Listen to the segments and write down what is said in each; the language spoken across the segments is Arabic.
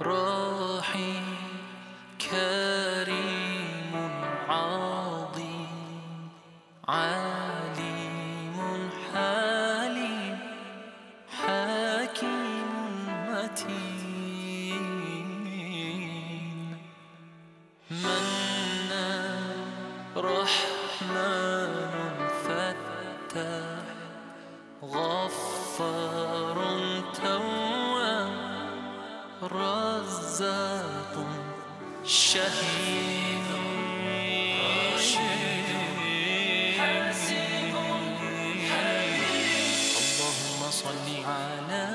راحي كريم عظيم عليم حليم حكيم متين. منا رحمن فتاح غفار رزاق شهيد. اللهم صل على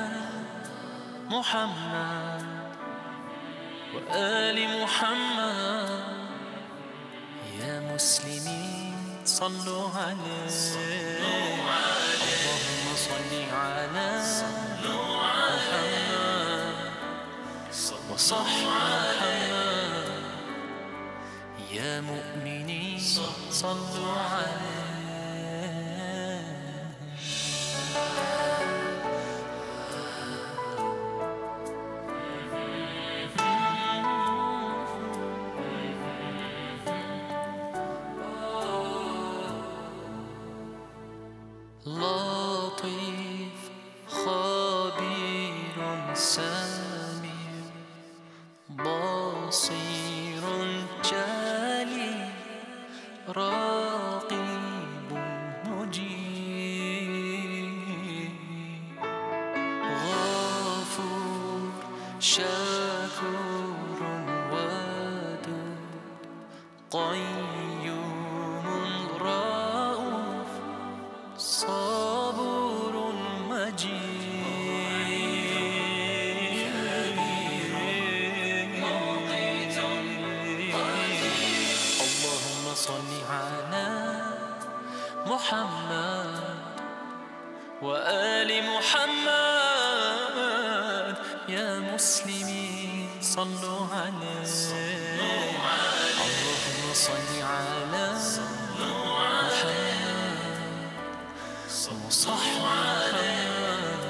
محمد وآل محمد. يا مسلمين صلوا عليه. اللهم محمد يا مؤمنين صلوا عليه. لطيف خبير سميع رقيب مجيب. غفور شكور ودود قيوم محمد وآل محمد يا مسلمين صلوا عليه. اللهم صل على محمد وصح محمد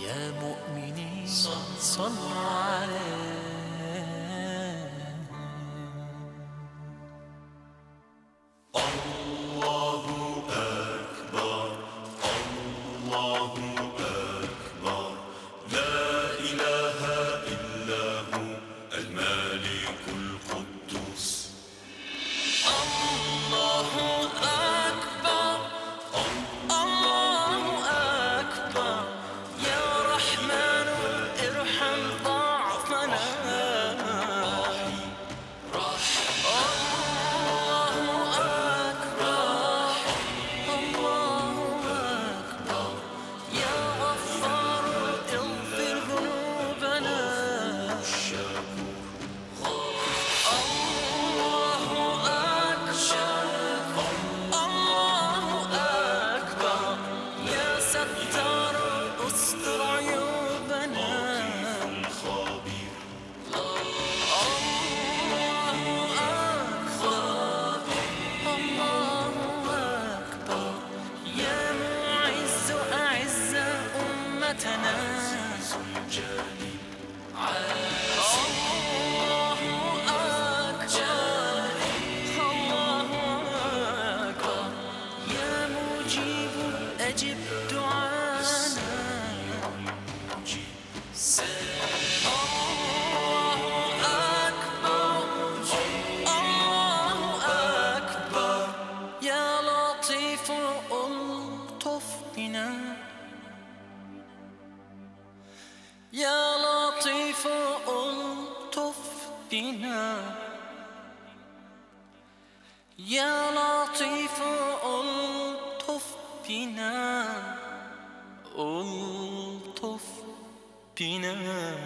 يا مؤمنين صلوا عليه. أمتنا يا لطيف ألطف بنا. يا لطيف ألطف بنا. ألطف بنا.